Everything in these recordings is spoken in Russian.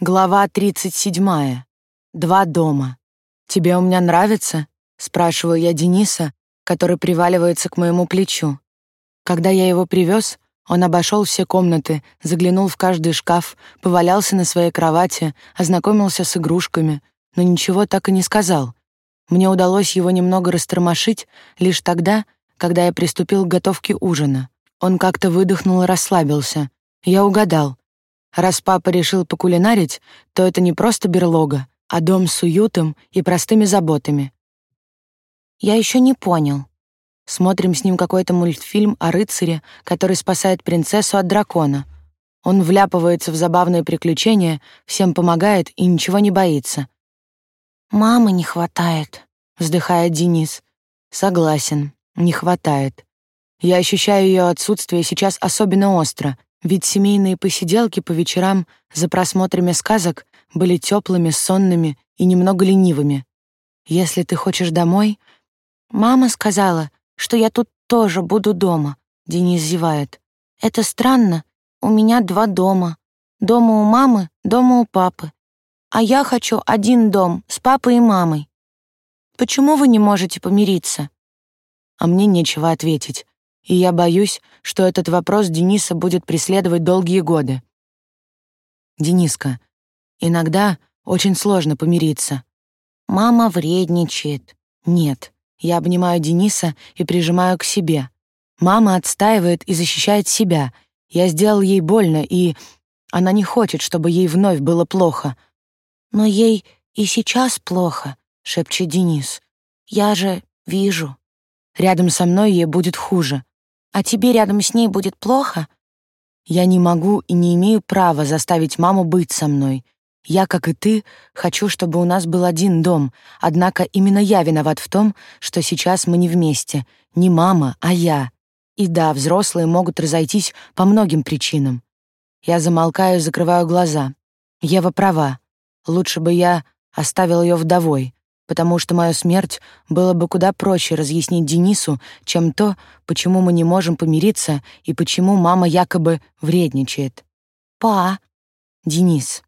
Глава 37. Два дома. «Тебе у меня нравится?» — спрашиваю я Дениса, который приваливается к моему плечу. Когда я его привез, он обошел все комнаты, заглянул в каждый шкаф, повалялся на своей кровати, ознакомился с игрушками, но ничего так и не сказал. Мне удалось его немного растормошить лишь тогда, когда я приступил к готовке ужина. Он как-то выдохнул и расслабился. Я угадал. Раз папа решил покулинарить, то это не просто берлога, а дом с уютом и простыми заботами. Я еще не понял. Смотрим с ним какой-то мультфильм о рыцаре, который спасает принцессу от дракона. Он вляпывается в забавные приключения, всем помогает и ничего не боится. «Мамы не хватает», — вздыхает Денис. «Согласен, не хватает. Я ощущаю ее отсутствие сейчас особенно остро, ведь семейные посиделки по вечерам за просмотрами сказок были теплыми, сонными и немного ленивыми. Если ты хочешь домой... Мама сказала, что я тут тоже буду дома, Денис зевает. Это странно, у меня два дома. Дома у мамы, дома у папы. А я хочу один дом с папой и мамой. Почему вы не можете помириться? А мне нечего ответить и я боюсь, что этот вопрос Дениса будет преследовать долгие годы. Дениска, иногда очень сложно помириться. Мама вредничает. Нет, я обнимаю Дениса и прижимаю к себе. Мама отстаивает и защищает себя. Я сделал ей больно, и она не хочет, чтобы ей вновь было плохо. Но ей и сейчас плохо, шепчет Денис. Я же вижу. Рядом со мной ей будет хуже а тебе рядом с ней будет плохо? Я не могу и не имею права заставить маму быть со мной. Я, как и ты, хочу, чтобы у нас был один дом, однако именно я виноват в том, что сейчас мы не вместе. Не мама, а я. И да, взрослые могут разойтись по многим причинам. Я замолкаю и закрываю глаза. Ева права. Лучше бы я оставил ее вдовой потому что мою смерть было бы куда проще разъяснить Денису, чем то, почему мы не можем помириться и почему мама якобы вредничает. «Па!» «Денис,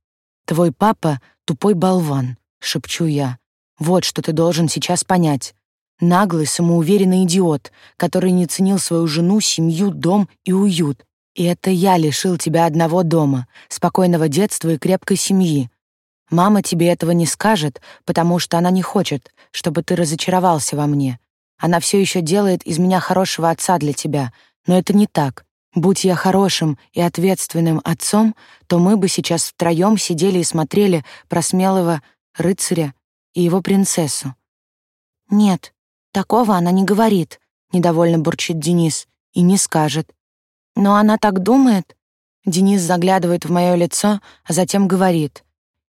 твой папа — тупой болван», — шепчу я. «Вот что ты должен сейчас понять. Наглый, самоуверенный идиот, который не ценил свою жену, семью, дом и уют. И это я лишил тебя одного дома, спокойного детства и крепкой семьи. Мама тебе этого не скажет, потому что она не хочет, чтобы ты разочаровался во мне. Она все еще делает из меня хорошего отца для тебя, но это не так. Будь я хорошим и ответственным отцом, то мы бы сейчас втроем сидели и смотрели про смелого рыцаря и его принцессу. Нет, такого она не говорит, недовольно бурчит Денис и не скажет. Но она так думает. Денис заглядывает в мое лицо, а затем говорит: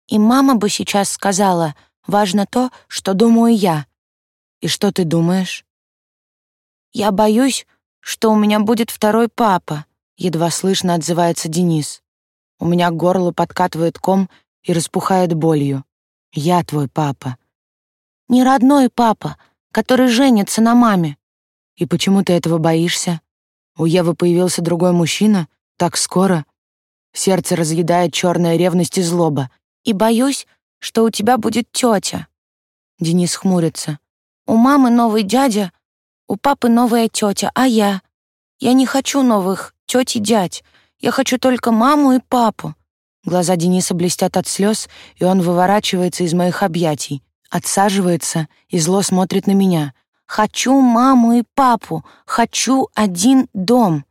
и мама бы сейчас сказала, важно то, что думаю я. И что ты думаешь? Я боюсь, что у меня будет второй папа, едва слышно отзывается Денис. У меня горло подкатывает ком и распухает болью. Я твой папа. Не родной папа, который женится на маме. И почему ты этого боишься? У Евы появился другой мужчина, так скоро. Сердце разъедает черная ревность и злоба и боюсь, что у тебя будет тетя. Денис хмурится. У мамы новый дядя, у папы новая тетя, а я? Я не хочу новых теть и дядь. Я хочу только маму и папу. Глаза Дениса блестят от слез, и он выворачивается из моих объятий, отсаживается и зло смотрит на меня. «Хочу маму и папу! Хочу один дом!»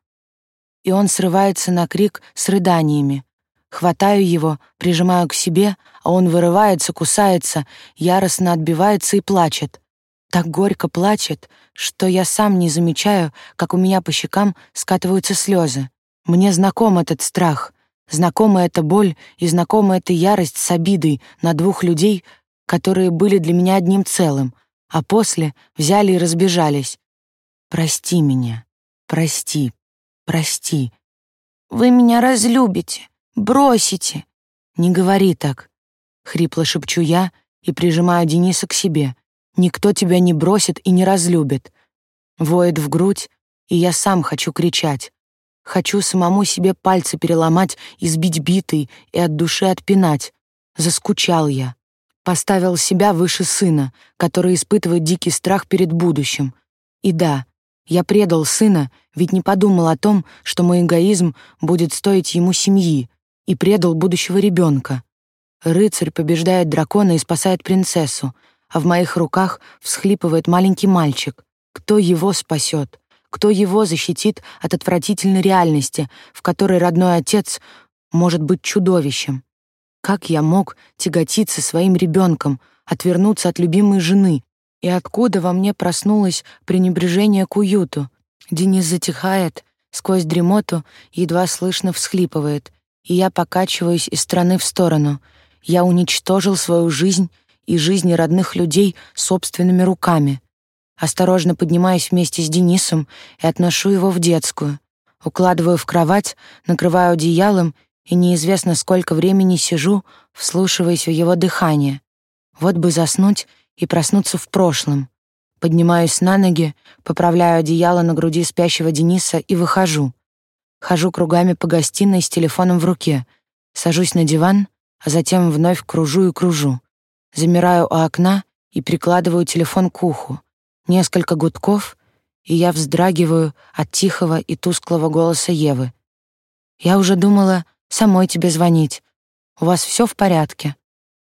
И он срывается на крик с рыданиями. Хватаю его, прижимаю к себе, а он вырывается, кусается, яростно отбивается и плачет. Так горько плачет, что я сам не замечаю, как у меня по щекам скатываются слезы. Мне знаком этот страх, знакома эта боль и знакома эта ярость с обидой на двух людей, которые были для меня одним целым, а после взяли и разбежались. Прости меня, прости, прости. Вы меня разлюбите, Бросите!» «Не говори так!» — хрипло шепчу я и прижимаю Дениса к себе. «Никто тебя не бросит и не разлюбит!» Воет в грудь, и я сам хочу кричать. Хочу самому себе пальцы переломать, избить битой и от души отпинать. Заскучал я. Поставил себя выше сына, который испытывает дикий страх перед будущим. И да, я предал сына, ведь не подумал о том, что мой эгоизм будет стоить ему семьи, и предал будущего ребенка. Рыцарь побеждает дракона и спасает принцессу, а в моих руках всхлипывает маленький мальчик. Кто его спасет? Кто его защитит от отвратительной реальности, в которой родной отец может быть чудовищем? Как я мог тяготиться своим ребенком, отвернуться от любимой жены, и откуда во мне проснулось пренебрежение к уюту? Денис затихает, сквозь дремоту едва слышно всхлипывает, и я покачиваюсь из стороны в сторону. Я уничтожил свою жизнь и жизни родных людей собственными руками. Осторожно поднимаюсь вместе с Денисом и отношу его в детскую. Укладываю в кровать, накрываю одеялом и неизвестно сколько времени сижу, вслушиваясь в его дыхание. Вот бы заснуть и проснуться в прошлом. Поднимаюсь на ноги, поправляю одеяло на груди спящего Дениса и выхожу. Хожу кругами по гостиной с телефоном в руке, сажусь на диван, а затем вновь кружу и кружу. Замираю у окна и прикладываю телефон к уху. Несколько гудков, и я вздрагиваю от тихого и тусклого голоса Евы. «Я уже думала самой тебе звонить. У вас все в порядке?»